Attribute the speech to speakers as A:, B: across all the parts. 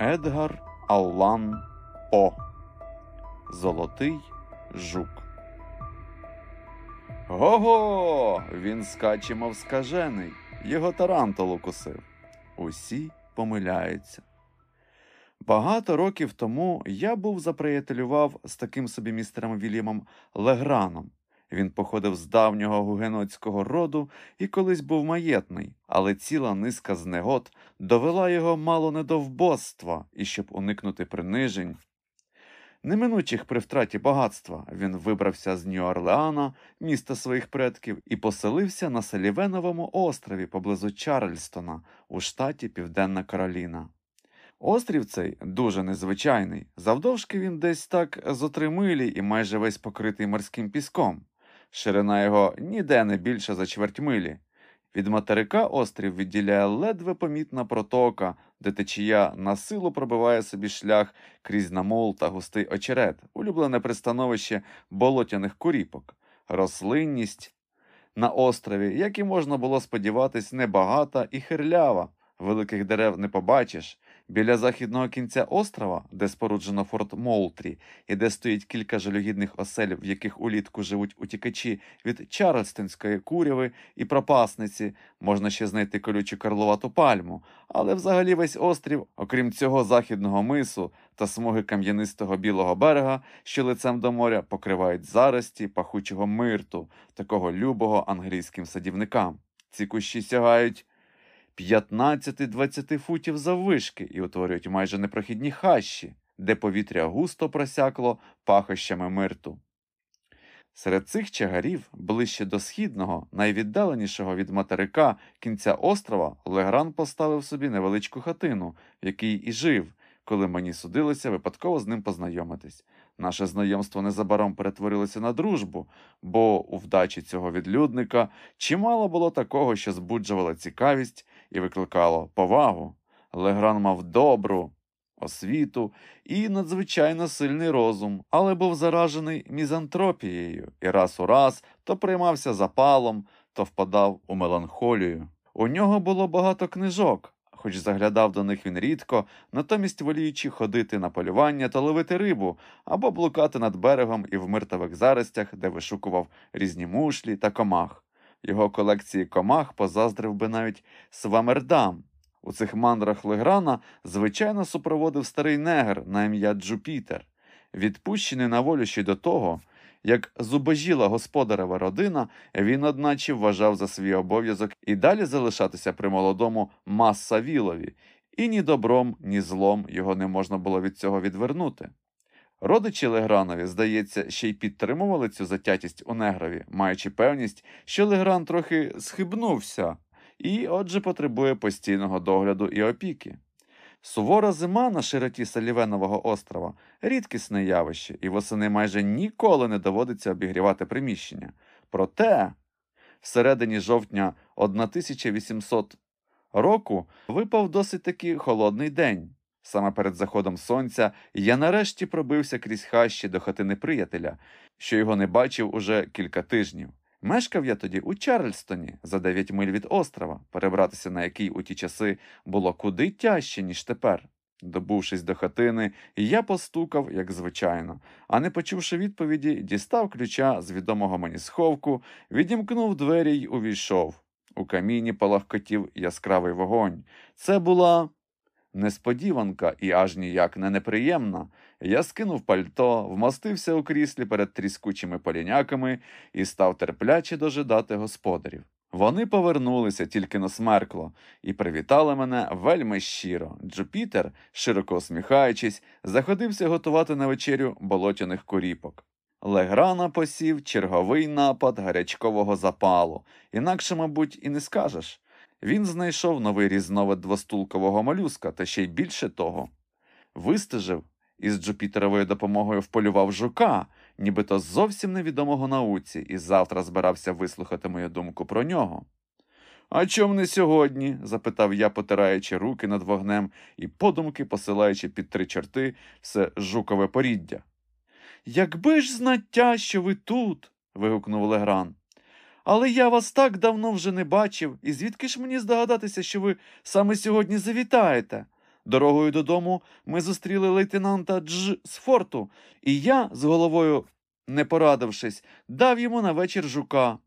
A: Едгар Аллан О. Золотий жук. Го-го! Він скаче, мов скажений. Його тарантул укусив. Усі помиляються. Багато років тому я був заприятелював з таким собі містером Вільямом Леграном. Він походив з давнього гугенотського роду і колись був маєтний, але ціла низка знегод довела його мало не до вбоства, і щоб уникнути принижень. Неминучих при втраті багатства він вибрався з Нью-Орлеана, міста своїх предків, і поселився на Салівеновому острові поблизу Чарльстона у штаті Південна Кароліна. Острів цей дуже незвичайний, завдовжки він десь так зо три милі і майже весь покритий морським піском. Ширина його ніде не більша за чверть милі. Від материка острів відділяє ледве помітна протока, де течія на силу пробиває собі шлях крізь намол та густий очерет, улюблене пристановище болотяних куріпок, рослинність на острові, як і можна було сподіватись, небагата і хирлява. Великих дерев не побачиш. Біля західного кінця острова, де споруджено форт Молтрі, і де стоїть кілька жалюгідних осель, в яких улітку живуть утікачі від Чарльстонської куряви і пропасниці, можна ще знайти колючу карловату пальму, але взагалі весь острів, окрім цього західного мису та смуги кам'янистого білого берега, що лицем до моря покривають зарості пахучого мирту, такого любого англійським садівникам. Ці кущі сягають 15-20 футів заввишки і утворюють майже непрохідні хащі, де повітря густо просякло пахощами мирту. Серед цих чагарів, ближче до східного, найвіддаленішого від материка кінця острова, Легран поставив собі невеличку хатину, в якій і жив, коли мені судилося випадково з ним познайомитись. Наше знайомство незабаром перетворилося на дружбу, бо у вдачі цього відлюдника чимало було такого, що збуджувало цікавість і викликало повагу. Легран мав добру освіту і надзвичайно сильний розум, але був заражений мізантропією і раз у раз то приймався запалом, то впадав у меланхолію. У нього було багато книжок, хоч заглядав до них він рідко, натомість воліючи ходити на полювання та ловити рибу або блукати над берегом і в миртових заростях, де вишукував різні мушлі та комах. Його колекції комах позаздрив би навіть Свамердам. У цих мандрах Леграна, звичайно, супроводив старий негр на ім'я Джупітер, відпущений на волю ще до того, як зубожіла господарева родина, він, одначе, вважав за свій обов'язок і далі залишатися при молодому Массавілові, і ні добром, ні злом його не можна було від цього відвернути. Родичі Легранові, здається, ще й підтримували цю затятість у негрові, маючи певність, що Легран трохи схибнувся і, отже, потребує постійного догляду і опіки. Сувора зима на широті Салівенового острова рідкісне явище, і восени майже ніколи не доводиться обігрівати приміщення. Проте, всередині жовтня 1800 року випав досить таки холодний день. Саме перед заходом сонця я нарешті пробився крізь хащі до хатини приятеля, що його не бачив уже кілька тижнів. Мешкав я тоді у Чарльстоні за 9 миль від острова, перебратися на який у ті часи було куди тяжче, ніж тепер. Добувшись до хатини, я постукав, як звичайно, а не почувши відповіді, дістав ключа з відомого мені сховку, відімкнув двері й увійшов. У каміні палахкотів яскравий вогонь. Це була несподіванка і аж ніяк не неприємна. Я скинув пальто, вмостився у кріслі перед тріскучими поліняками і став терпляче дожидати господарів. Вони повернулися тільки на смеркло і привітали мене вельми щиро. Джупітер, широко усміхаючись, заходився готувати на вечерю болотяних куріпок. Леграна посів черговий напад гарячкового запалу, інакше, мабуть, і не скажеш. Він знайшов новий різновид двостулкового молюска та ще й більше того. Вистежив і з Джупітеровою допомогою вполював жука, нібито зовсім невідомого науці, і завтра збирався вислухати мою думку про нього. А чом не сьогодні? запитав я, потираючи руки над вогнем і подумки посилаючи під три чорти все жукове поріддя. Якби ж знаття, що ви тут. вигукнув Легран. Але я вас так давно вже не бачив, і звідки ж мені здогадатися, що ви саме сьогодні завітаєте? Дорогою додому ми зустріли лейтенанта Дж з форту, і я, з головою не порадившись, дав йому на вечір жука.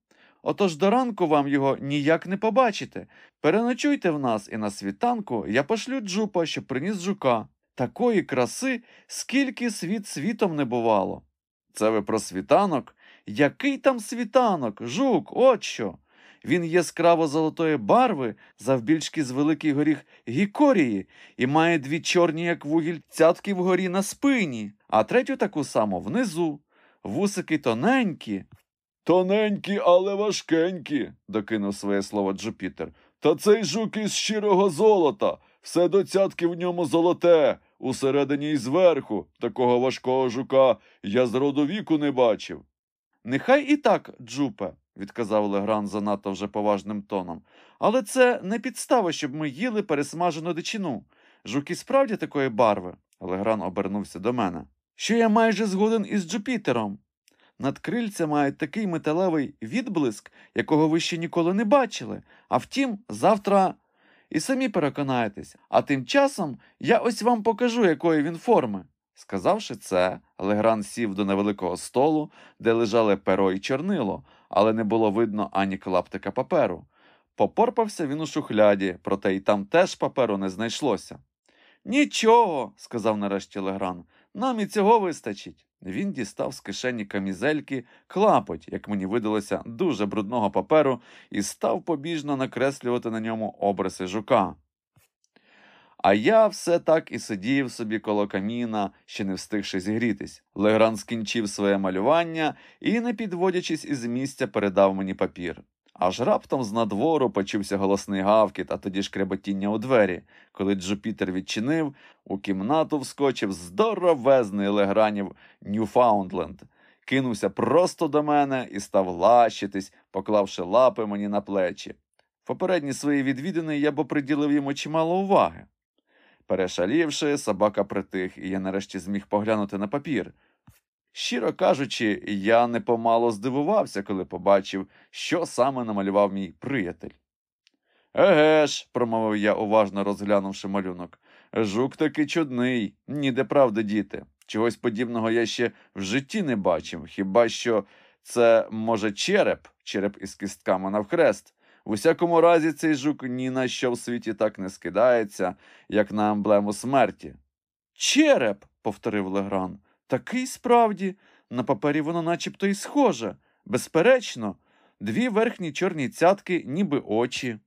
A: Отож до ранку вам його ніяк не побачите. Переночуйте в нас, і на світанку я пошлю джупа, щоб приніс жука. Такої краси, скільки світ світом не бувало. Це ви про світанок? Який там світанок? Жук, от що. Він яскраво золотої барви, завбільшки з великий горіх гікорії, і має дві чорні, як вугіль, цятки вгорі на спині, а третю таку саму внизу. Вусики тоненькі. Тоненькі, але важкенькі, докинув своє слово Джупітер. Та цей жук із щирого золота, все до цятки в ньому золоте, усередині і зверху. Такого важкого жука я з роду віку не бачив. Нехай і так, Джупе, відказав Легран занадто вже поважним тоном. Але це не підстава, щоб ми їли пересмажену дичину. Жуки справді такої барви. Легран обернувся до мене. Що я майже згоден із Джупітером. Надкрильця мають такий металевий відблиск, якого ви ще ніколи не бачили. А втім, завтра і самі переконаєтесь. А тим часом я ось вам покажу, якої він форми. Сказавши це, Легран сів до невеликого столу, де лежали перо і чорнило, але не було видно ані клаптика паперу. Попорпався він у шухляді, проте й там теж паперу не знайшлося. Нічого, сказав нарешті Легран, нам і цього вистачить. Він дістав з кишені камізельки клапоть, як мені видалося, дуже брудного паперу, і став побіжно накреслювати на ньому обриси жука. А я все так і сидів собі коло каміна, ще не встигши зігрітись. Легран скінчив своє малювання і, не підводячись із місця, передав мені папір. Аж раптом з надвору почувся голосний гавкіт, а тоді шкреботіння у двері. Коли Джупітер відчинив, у кімнату вскочив здоровезний легранів Ньюфаундленд. Кинувся просто до мене і став лащитись, поклавши лапи мені на плечі. В попередні свої відвідини я б приділив йому чимало уваги. Перешалівши, собака притих, і я нарешті зміг поглянути на папір. Щиро кажучи, я непомало здивувався, коли побачив, що саме намалював мій приятель. Еге ж, промовив я, уважно розглянувши малюнок. Жук таки чудний, ніде правди діти. Чогось подібного я ще в житті не бачив, хіба що це, може, череп, череп із кістками навхрест. В усякому разі, цей жук ні на що в світі так не скидається, як на емблему смерті. Череп, повторив Легран. Такий справді, на папері воно начебто й схоже. Безперечно, дві верхні чорні цятки, ніби очі.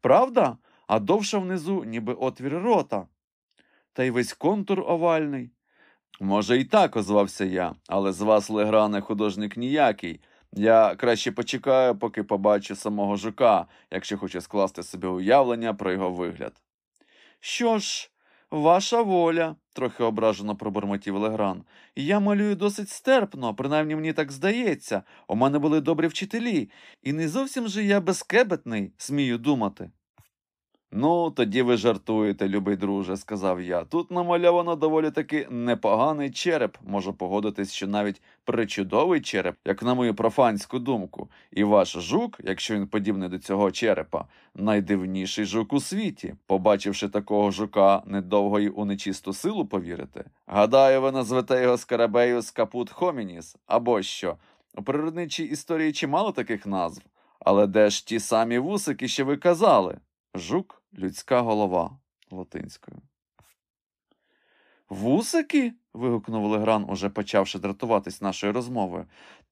A: Правда? А довша внизу, ніби отвір рота. Та й весь контур овальний. Може, і так озвався я, але з вас, Легране, художник ніякий. Я краще почекаю, поки побачу самого жука, якщо хоче скласти собі уявлення про його вигляд. Що ж, ваша воля, трохи ображено пробурмотів Легран. Я малюю досить стерпно, принаймні мені так здається. У мене були добрі вчителі, і не зовсім же я безкебетний, смію думати. Ну, тоді ви жартуєте, любий друже, сказав я. Тут намальовано доволі таки непоганий череп. Можу погодитись, що навіть причудовий череп, як на мою профанську думку, і ваш жук, якщо він подібний до цього черепа, найдивніший жук у світі. Побачивши такого жука, недовго й у нечисту силу повірите. Гадаю, ви назвете його скарабею скапут хомініс, або що. У природничій історії чимало таких назв. Але де ж ті самі вусики, що ви казали? Жук людська голова латинською. Вусики. вигукнув Легран, уже почавши дратуватись нашою розмовою.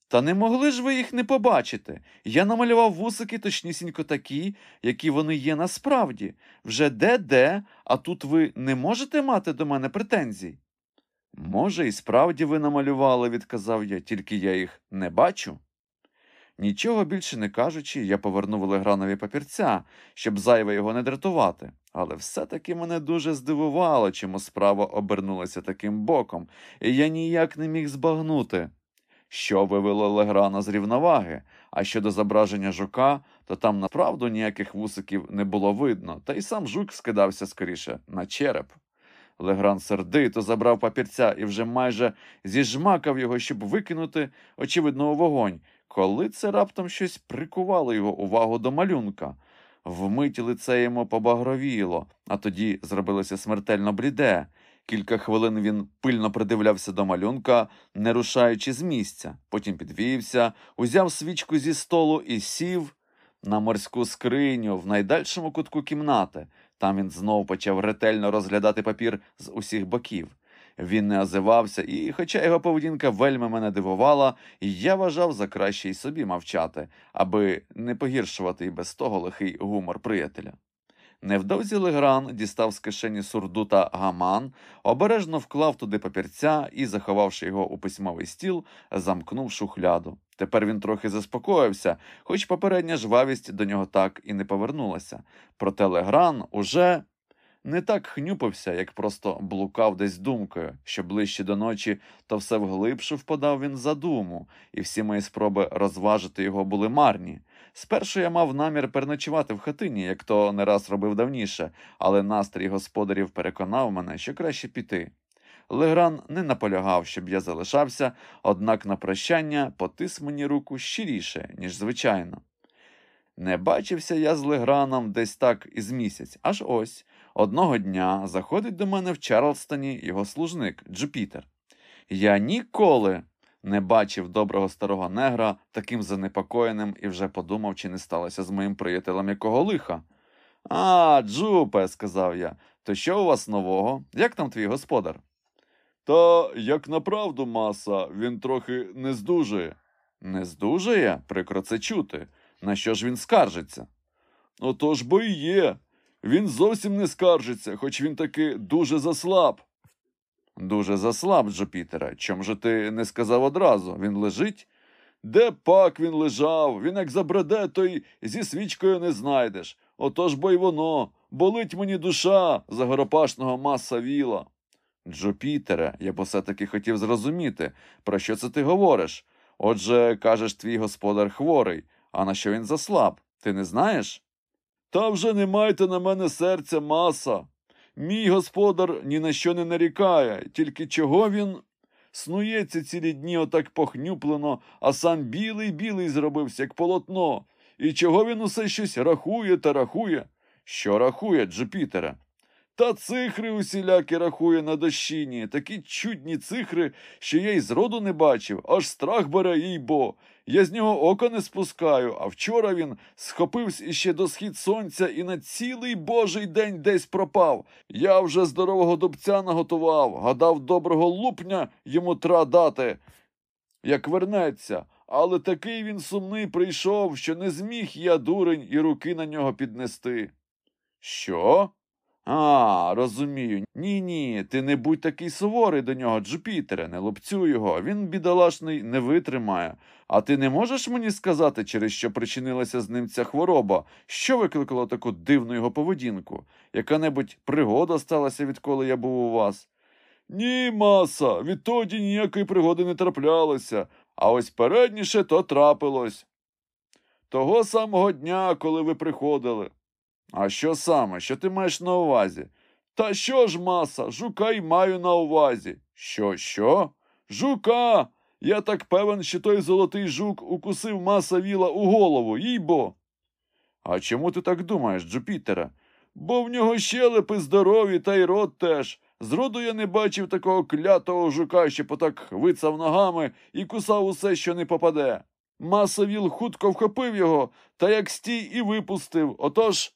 A: Та не могли ж ви їх не побачити. Я намалював вусики точнісінько такі, які вони є насправді. Вже де-де, а тут ви не можете мати до мене претензій. Може, і справді ви намалювали, відказав я, тільки я їх не бачу. Нічого більше не кажучи, я повернув Легранові папірця, щоб зайве його не дратувати. Але все-таки мене дуже здивувало, чому справа обернулася таким боком, і я ніяк не міг збагнути. Що вивело Леграна з рівноваги, а щодо зображення жука, то там направду ніяких вусиків не було видно, та й сам жук скидався скоріше на череп. Легран сердито забрав папірця і вже майже зіжмакав його, щоб викинути, очевидно, у вогонь, коли це раптом щось прикувало його увагу до малюнка. Вмить лице йому побагровіло, а тоді зробилося смертельно бліде. Кілька хвилин він пильно придивлявся до малюнка, не рушаючи з місця. Потім підвівся, узяв свічку зі столу і сів на морську скриню в найдальшому кутку кімнати. Там він знов почав ретельно розглядати папір з усіх боків. Він не озивався, і, хоча його поведінка вельми мене дивувала, я вважав за краще й собі мовчати, аби не погіршувати і без того лихий гумор приятеля. Невдовзі Легран дістав з кишені сурдута гаман, обережно вклав туди папірця і, заховавши його у письмовий стіл, замкнув шухляду. Тепер він трохи заспокоївся, хоч попередня жвавість до нього так і не повернулася. Проте Легран уже не так хнюпився, як просто блукав десь думкою, що ближче до ночі, то все вглибше впадав він за думу, і всі мої спроби розважити його були марні. Спершу я мав намір переночувати в хатині, як то не раз робив давніше, але настрій господарів переконав мене, що краще піти. Легран не наполягав, щоб я залишався, однак на прощання потис мені руку щиріше, ніж звичайно. Не бачився я з Леграном десь так із місяць, аж ось одного дня заходить до мене в Чарлстоні його служник Джупітер. Я ніколи не бачив доброго старого негра таким занепокоєним і вже подумав, чи не сталося з моїм приятелем якого лиха. А, Джупе, сказав я, то що у вас нового? Як там твій господар? Та, як направду, маса, він трохи не здужує. Не здужує? Прикро це чути. На що ж він скаржиться? Отож бо і є. Він зовсім не скаржиться, хоч він таки дуже заслаб. Дуже заслаб, Джупітера. Чом же ти не сказав одразу? Він лежить? Де пак він лежав? Він як забреде, то й зі свічкою не знайдеш. Отож бо й воно. Болить мені душа загоропашного маса віла. Джупітере, я б все таки хотів зрозуміти, про що це ти говориш? Отже, кажеш, твій господар хворий, а на що він заслаб? Ти не знаєш? Та вже не майте на мене серця маса. Мій господар ні на що не нарікає, тільки чого він снується цілі дні отак похнюплено, а сам білий білий зробився, як полотно. І чого він усе щось рахує та рахує? Що рахує, Джупітере? Та цихри усілякі рахує на дощині, такі чудні цихри, що я й зроду не бачив, аж страх бере їй бо. Я з нього ока не спускаю, а вчора він схопився іще до схід сонця і на цілий божий день десь пропав. Я вже здорового дубця наготував, гадав доброго лупня йому тра дати, як вернеться. Але такий він сумний прийшов, що не зміг я, дурень, і руки на нього піднести. Що? А, розумію. Ні, ні, ти не будь такий суворий до нього, Джупітере, не лупцю його. Він, бідолашний, не витримає. А ти не можеш мені сказати, через що причинилася з ним ця хвороба, що викликало таку дивну його поведінку? Яка небудь пригода сталася, відколи я був у вас? Ні, маса, відтоді ніякої пригоди не траплялося, а ось передніше то трапилось. Того самого дня, коли ви приходили. А що саме? Що ти маєш на увазі? Та що ж, маса, жука й маю на увазі. Що, що? Жука. Я так певен, що той золотий жук укусив маса віла у голову, їй бо. А чому ти так думаєш, Джупітера? Бо в нього щелепи здорові, та й рот теж. Зроду я не бачив такого клятого жука, що потак хвицав ногами і кусав усе, що не попаде. Маса віл хутко вхопив його, та як стій і випустив. Отож.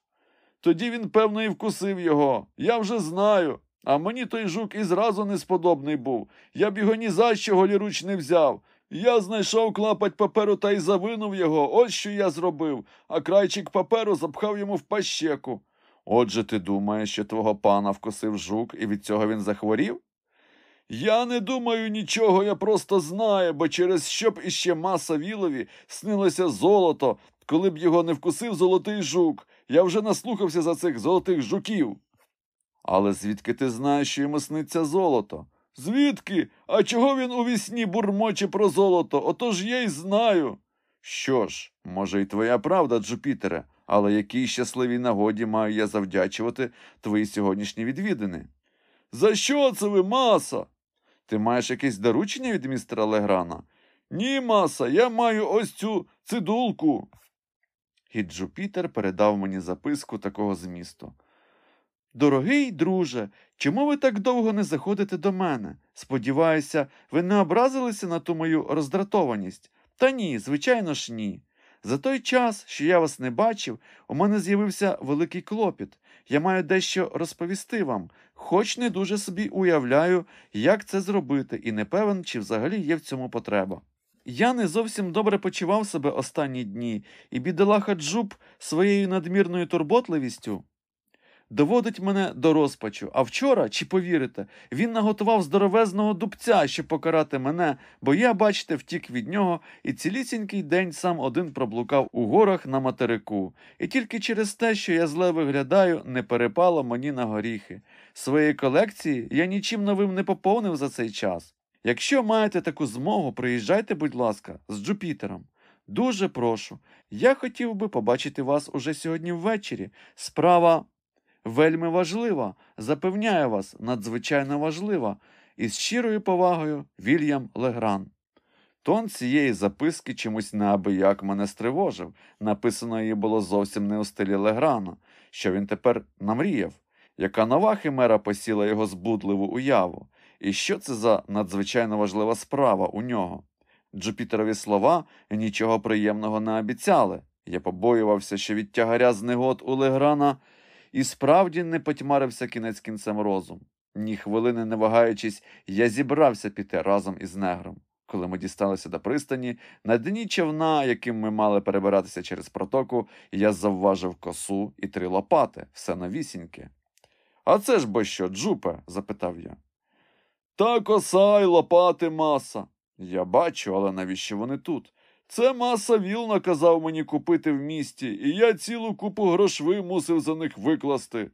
A: Тоді він, певно, і вкусив його. Я вже знаю. А мені той жук і зразу несподобний був. Я б його ні за що голіруч не взяв. Я знайшов клапать паперу та й завинув його. Ось що я зробив, а крайчик паперу запхав йому в пащеку. Отже, ти думаєш, що твого пана вкусив жук, і від цього він захворів? Я не думаю нічого, я просто знаю, бо через що б іще маса вілові снилося золото, коли б його не вкусив золотий жук. Я вже наслухався за цих золотих жуків. Але звідки ти знаєш, що йому сниться золото? Звідки? А чого він у вісні бурмоче про золото? Отож я й знаю. Що ж, може, і твоя правда, Джупітере, але якій щасливій нагоді маю я завдячувати твої сьогоднішні відвідини? За що це ви, маса? Ти маєш якесь доручення від містера Леграна? Ні, маса, я маю ось цю цидулку. І Джупітер передав мені записку такого змісту. Дорогий друже, чому ви так довго не заходите до мене? Сподіваюся, ви не образилися на ту мою роздратованість? Та ні, звичайно ж, ні. За той час, що я вас не бачив, у мене з'явився великий клопіт. Я маю дещо розповісти вам, хоч не дуже собі уявляю, як це зробити, і не певен, чи взагалі є в цьому потреба. Я не зовсім добре почував себе останні дні, і бідолаха Джуб своєю надмірною турботливістю доводить мене до розпачу. А вчора, чи повірите, він наготував здоровезного дубця, щоб покарати мене, бо я, бачите, втік від нього і цілісінький день сам один проблукав у горах на материку. І тільки через те, що я зле виглядаю, не перепало мені на горіхи. Своєї колекції я нічим новим не поповнив за цей час. Якщо маєте таку змогу, приїжджайте, будь ласка, з Джупітером. Дуже прошу. Я хотів би побачити вас уже сьогодні ввечері. Справа вельми важлива, запевняю вас, надзвичайно важлива. Із щирою повагою Вільям Легран. Тон цієї записки чомусь неабияк мене стривожив. Написано її було зовсім не у стилі Леграна, що він тепер намріяв, яка нова химера посіла його збудливу уяву, і що це за надзвичайно важлива справа у нього. Джупітерові слова нічого приємного не обіцяли. Я побоювався, що від тягаря з негод у Леграна і справді не потьмарився кінець кінцем розум. Ні хвилини не вагаючись, я зібрався піти разом із негром. Коли ми дісталися до пристані, на дні човна, яким ми мали перебиратися через протоку, я завважив косу і три лопати, все новісіньке. А це ж бо що, Джупе? запитав я. Та коса й лопати маса. Я бачу, але навіщо вони тут? Це маса віл наказав мені купити в місті, і я цілу купу грошви мусив за них викласти.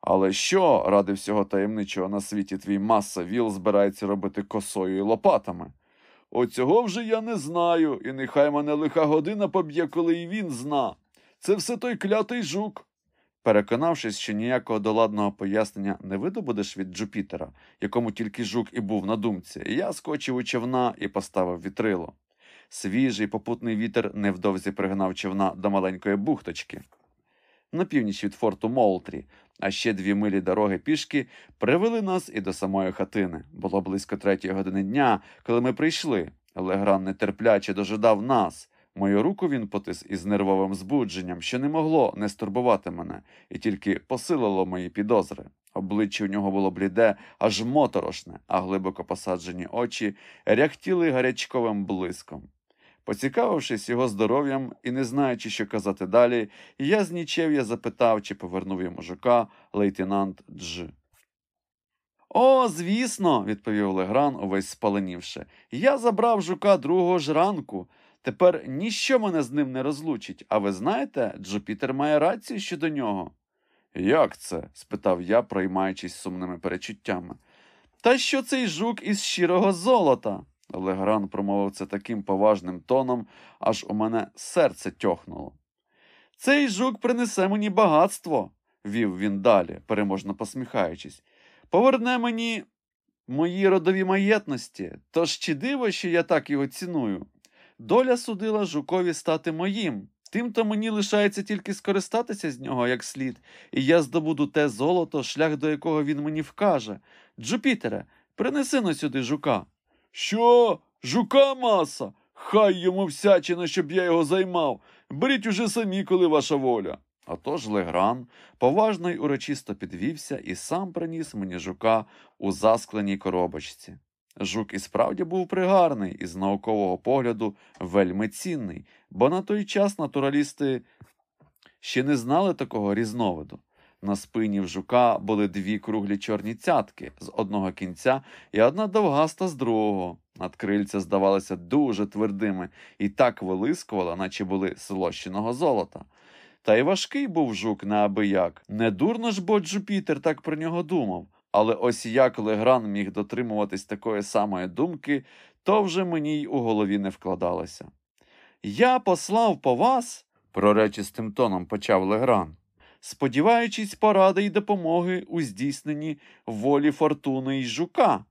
A: Але що, ради всього таємничого на світі твій маса віл збирається робити косою і лопатами? Оцього вже я не знаю, і нехай мене лиха година поб'є, коли і він зна. Це все той клятий жук. Переконавшись, що ніякого доладного пояснення не видобудеш від Джупітера, якому тільки жук і був на думці, я скочив у човна і поставив вітрило. Свіжий попутний вітер невдовзі пригнав човна до маленької бухточки. На північ від форту Молтрі, а ще дві милі дороги пішки привели нас і до самої хатини. Було близько третьої години дня, коли ми прийшли. Легран нетерпляче дожидав нас. Мою руку він потис із нервовим збудженням, що не могло не стурбувати мене, і тільки посилило мої підозри. Обличчя у нього було бліде, аж моторошне, а глибоко посаджені очі ряхтіли гарячковим блиском. Поцікавившись його здоров'ям і не знаючи, що казати далі, я з нічев'я запитав, чи повернув йому жука лейтенант Дж. О, звісно, відповів Легран, увесь спаленівши. Я забрав жука другого ж ранку. Тепер ніщо мене з ним не розлучить, а ви знаєте, Джупітер має рацію щодо нього. Як це? спитав я, проймаючись сумними перечуттями. Та що цей жук із щирого золота? Легран промовив це таким поважним тоном, аж у мене серце тьохнуло. Цей жук принесе мені багатство, вів він далі, переможно посміхаючись. Поверне мені мої родові маєтності, тож чи диво, що я так його ціную. Доля судила жукові стати моїм. Тим-то мені лишається тільки скористатися з нього як слід, і я здобуду те золото, шлях до якого він мені вкаже. Джупітере, принеси на сюди жука. Що? Жука маса? Хай йому всячина, щоб я його займав. Беріть уже самі, коли ваша воля. Отож Легран поважно й урочисто підвівся і сам приніс мені жука у заскленій коробочці. Жук і справді був пригарний і з наукового погляду вельми цінний, бо на той час натуралісти ще не знали такого різновиду. На спині в жука були дві круглі чорні цятки з одного кінця і одна довгаста з другого. Надкрильця здавалися дуже твердими і так вилискували, наче були злощеного золота. Та й важкий був жук неабияк. Не дурно ж бо Джупітер так про нього думав. Але ось як Легран міг дотримуватись такої самої думки, то вже мені й у голові не вкладалося. Я послав по вас, проречистим тоном почав Легран, сподіваючись поради й допомоги у здійсненні волі фортуни й жука.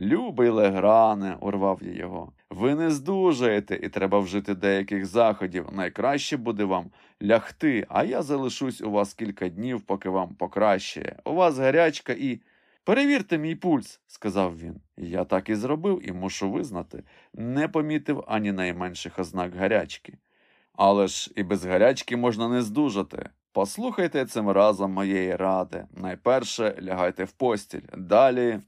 A: Любий Легране, урвав я його, Ви не здужаєте, і треба вжити деяких заходів. Найкраще буде вам лягти, а я залишусь у вас кілька днів, поки вам покращає. У вас гарячка і. Перевірте мій пульс, сказав він. Я так і зробив і мушу визнати, не помітив ані найменших ознак гарячки. Але ж і без гарячки можна не здужати. Послухайте цим разом моєї ради. Найперше лягайте в постіль, далі.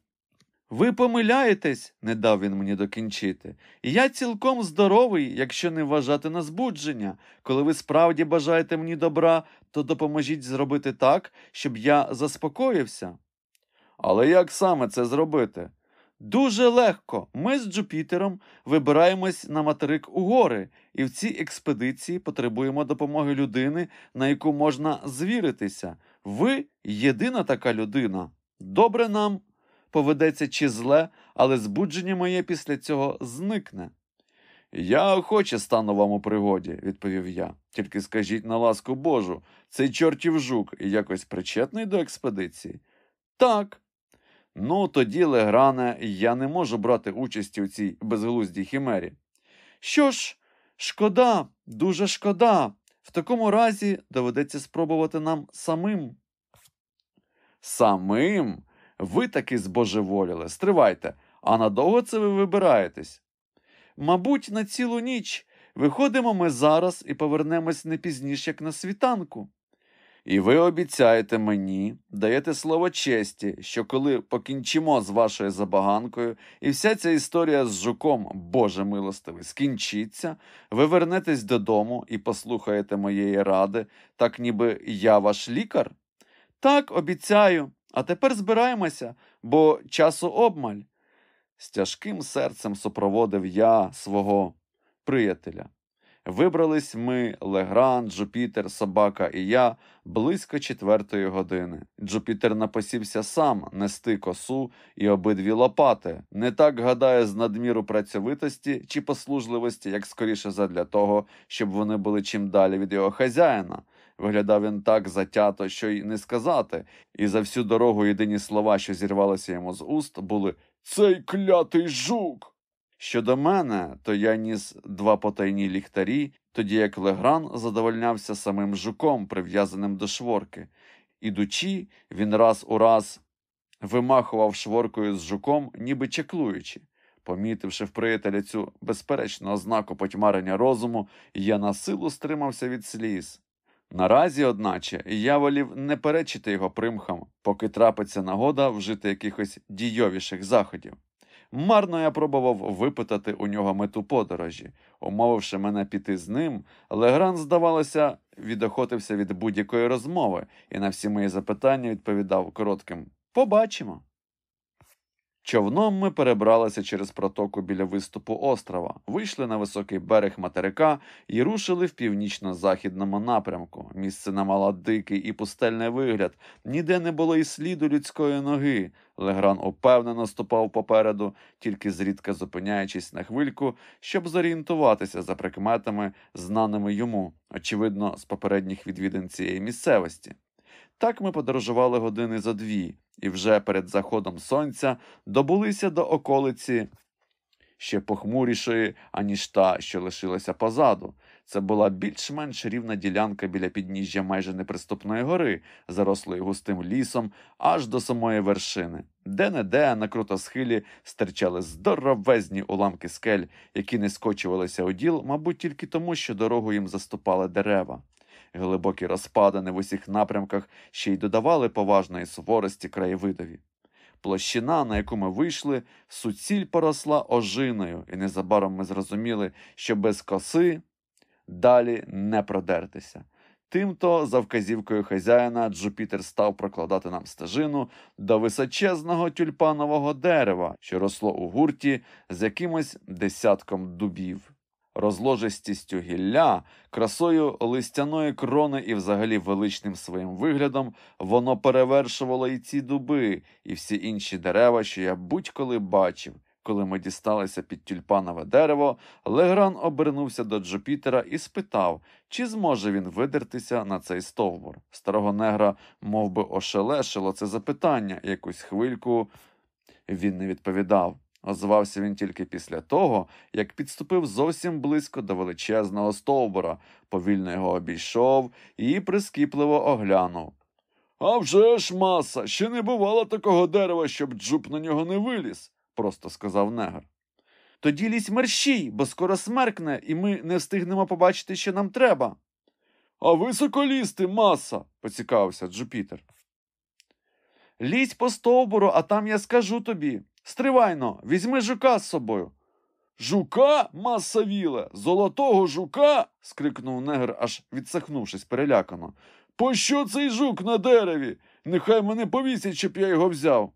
A: Ви помиляєтесь, не дав він мені докінчити. Я цілком здоровий, якщо не вважати на збудження. Коли ви справді бажаєте мені добра, то допоможіть зробити так, щоб я заспокоївся. Але як саме це зробити? Дуже легко. Ми з Джупітером вибираємось на материк у гори, і в цій експедиції потребуємо допомоги людини, на яку можна звіритися. Ви єдина така людина. Добре нам поведеться чи зле, але збудження моє після цього зникне. Я охоче стану вам у пригоді, відповів я. Тільки скажіть на ласку Божу, цей чортів жук якось причетний до експедиції? Так. Ну, тоді, Легране, я не можу брати участі у цій безглуздій хімері. Що ж, шкода, дуже шкода. В такому разі доведеться спробувати нам самим. Самим? Ви таки збожеволіли. Стривайте, а надовго це ви вибираєтесь? Мабуть, на цілу ніч. Виходимо ми зараз і повернемось не пізніше, як на світанку. І ви обіцяєте мені, даєте слово честі, що коли покінчимо з вашою забаганкою, і вся ця історія з жуком, Боже милостивий, скінчиться, ви вернетесь додому і послухаєте моєї ради, так ніби я ваш лікар? Так, обіцяю. А тепер збираємося, бо часу обмаль. З тяжким серцем супроводив я свого приятеля. Вибрались ми Легран, Джупітер, собака і я близько четвертої години. Джупітер напосівся сам нести косу і обидві лопати, не так гадає з надміру працьовитості чи послужливості, як скоріше задля того, щоб вони були чим далі від його хазяїна. Виглядав він так затято, що й не сказати, і за всю дорогу єдині слова, що зірвалися йому з уст, були Цей клятий жук. Щодо мене, то я ніс два потайні ліхтарі, тоді як Легран задовольнявся самим жуком, прив'язаним до шворки. Ідучи, він раз у раз вимахував шворкою з жуком, ніби чеклуючи. Помітивши в приятеля цю безперечну ознаку потьмарення розуму, я на силу стримався від сліз. Наразі, одначе, я волів не перечити його примхам, поки трапиться нагода вжити якихось дійовіших заходів. Марно я пробував випитати у нього мету подорожі. Умовивши мене піти з ним, Легран, здавалося, відохотився від будь-якої розмови і на всі мої запитання відповідав коротким Побачимо. Човном ми перебралися через протоку біля виступу острова, вийшли на високий берег материка і рушили в північно-західному напрямку. Місцина мала дикий і пустельний вигляд, ніде не було і сліду людської ноги. Легран упевнено ступав попереду, тільки зрідка зупиняючись на хвильку, щоб зорієнтуватися за прикметами, знаними йому, очевидно, з попередніх відвідин цієї місцевості. Так ми подорожували години за дві, і вже перед заходом сонця добулися до околиці ще похмурішої, аніж та, що лишилася позаду. Це була більш-менш рівна ділянка біля підніжжя майже неприступної гори, зарослої густим лісом, аж до самої вершини. Де-не-де на крутосхилі стирчали здоровезні уламки скель, які не скочувалися у діл, мабуть, тільки тому, що дорогу їм заступали дерева. Глибокі розпадини в усіх напрямках ще й додавали поважної суворості краєвидові. Площина, на яку ми вийшли, суціль поросла ожиною, і незабаром ми зрозуміли, що без коси далі не продертися. Тимто, за вказівкою хазяїна, Джупітер став прокладати нам стежину до височезного тюльпанового дерева, що росло у гурті з якимось десятком дубів розложистістю гілля, красою листяної крони і взагалі величним своїм виглядом воно перевершувало і ці дуби, і всі інші дерева, що я будь-коли бачив. Коли ми дісталися під тюльпанове дерево, Легран обернувся до Джупітера і спитав, чи зможе він видертися на цей стовбур. Старого негра мов би, ошелешило це запитання, якусь хвильку він не відповідав. Озвався він тільки після того, як підступив зовсім близько до величезного стовбура, повільно його обійшов і прискіпливо оглянув. А вже ж маса, ще не бувало такого дерева, щоб джуп на нього не виліз, просто сказав негр. Тоді лізь мерщій, бо скоро смеркне, і ми не встигнемо побачити, що нам треба. А високо лізти, маса, поцікавився Джупітер. Лізь по стовбуру, а там я скажу тобі. Стривайно, візьми жука з собою. Жука, маса віле, золотого жука. скрикнув негр, аж відсахнувшись перелякано. Пощо цей жук на дереві? Нехай мене повісять, щоб я його взяв.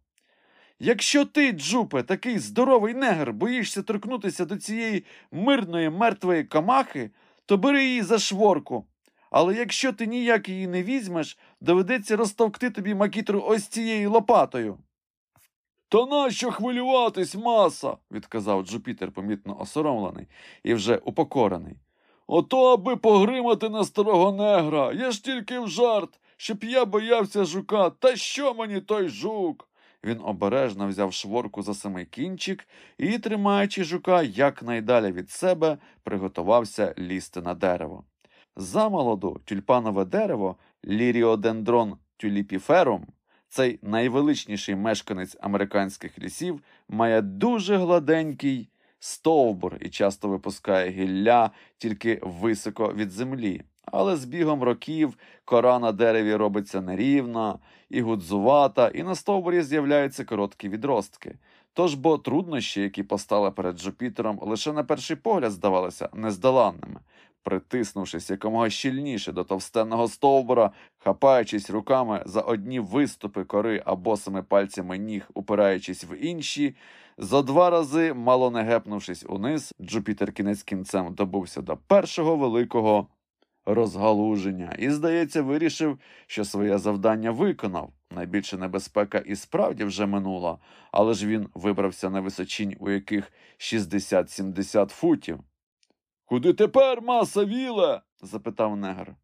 A: Якщо ти, Джупе, такий здоровий негр, боїшся торкнутися до цієї мирної мертвої камахи, то бери її за шворку. Але якщо ти ніяк її не візьмеш, доведеться розтовкти тобі макітру ось цією лопатою. Та нащо хвилюватись, маса, відказав Джупітер, помітно осоромлений і вже упокорений. Ото аби погримати на старого негра. Я ж тільки в жарт, щоб я боявся жука. Та що мені той жук? Він обережно взяв шворку за самий кінчик і, тримаючи жука якнайдалі від себе, приготувався лізти на дерево. Замолоду тюльпанове дерево ліріодендрон тюліпіферум, цей найвеличніший мешканець американських лісів, має дуже гладенький стовбур і часто випускає гілля тільки високо від землі. Але з бігом років кора на дереві робиться нерівна і гудзувата, і на стовбурі з'являються короткі відростки. Тож бо труднощі, які постали перед Джупітером, лише на перший погляд здавалися нездоланними. Притиснувшись якомога щільніше до товстенного стовбура, хапаючись руками за одні виступи кори а босими пальцями ніг, упираючись в інші, зо два рази, мало не гепнувшись униз, Джупітер кінець кінцем добувся до першого великого розгалуження і, здається, вирішив, що своє завдання виконав. Найбільша небезпека і справді вже минула, але ж він вибрався на височінь, у яких 60-70 футів. Куди тепер, маса віле? запитав негр.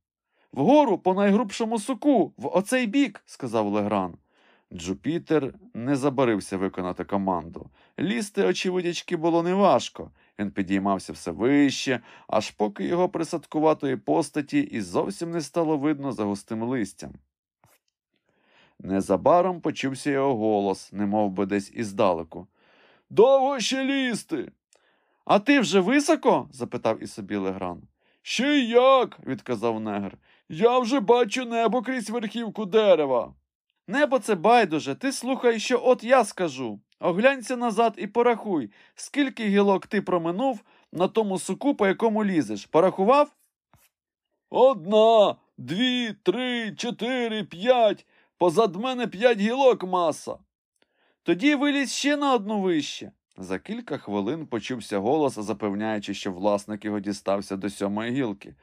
A: Вгору по найгрубшому суку, в оцей бік, сказав Легран. Джупітер не забарився виконати команду. Лізти, очевидячки, було неважко. Він підіймався все вище, аж поки його присадкуватої постаті і зовсім не стало видно за густим листям. Незабаром почувся його голос, немов би десь іздалеку. Довго ще лізти. А ти вже високо? запитав і собі Легран. Ще як, відказав негр. Я вже бачу небо крізь верхівку дерева. Небо це байдуже, ти слухай, що от я скажу. Оглянься назад і порахуй, скільки гілок ти проминув на тому суку, по якому лізеш. Порахував? Одна, дві, три, чотири, п'ять. Позад мене п'ять гілок маса. Тоді вилізь ще на одну вище. За кілька хвилин почувся голос, запевняючи, що власник його дістався до сьомої гілки.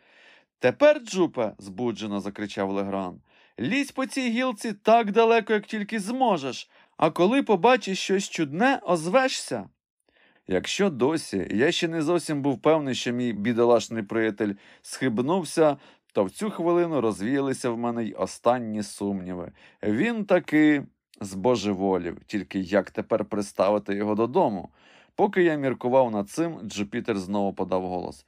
A: Тепер, Джупе, збуджено закричав Легран, лізь по цій гілці так далеко, як тільки зможеш, а коли побачиш щось чудне, озвешся. Якщо досі я ще не зовсім був певний, що мій бідолашний приятель схибнувся, то в цю хвилину розвіялися в мене й останні сумніви. Він таки збожеволів, тільки як тепер приставити його додому. Поки я міркував над цим, Джупітер знову подав голос.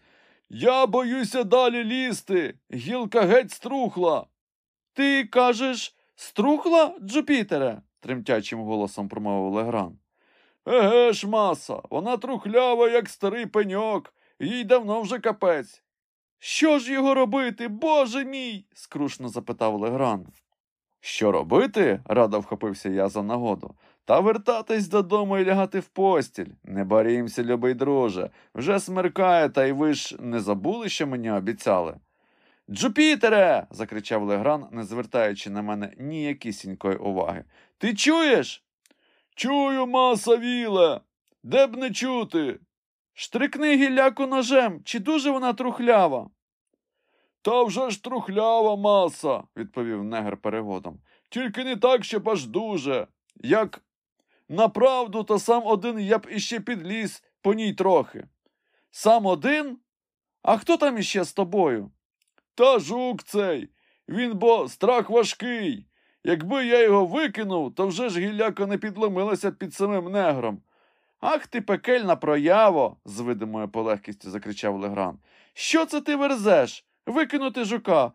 A: Я боюся далі лізти. Гілка геть струхла. Ти кажеш, струхла, Джупітере? тремтячим голосом промовив Легран. Еге ж, маса, вона трухлява, як старий пеньок, їй давно вже капець. Що ж його робити, боже мій? скрушно запитав Легран. Що робити? радо вхопився я за нагоду. Та вертатись додому і лягати в постіль. Не борімся, любий друже. Вже смеркає, та й ви ж не забули, що мені обіцяли. Джупітере. закричав Легран, не звертаючи на мене ніякісінької уваги. Ти чуєш? Чую, маса віле. Де б не чути? Штрикни гілляку ножем, чи дуже вона трухлява? Та вже ж трухлява маса, відповів негр перегодом. Тільки не так, щоб аж дуже. Як направду, то сам один я б іще підліз по ній трохи. Сам один? А хто там іще з тобою? Та жук цей. Він бо страх важкий. Якби я його викинув, то вже ж гілляка не підломилася під самим негром. Ах ти, пекельна прояво. з видимою полегкістю закричав Легран. Що це ти верзеш? Викинути жука.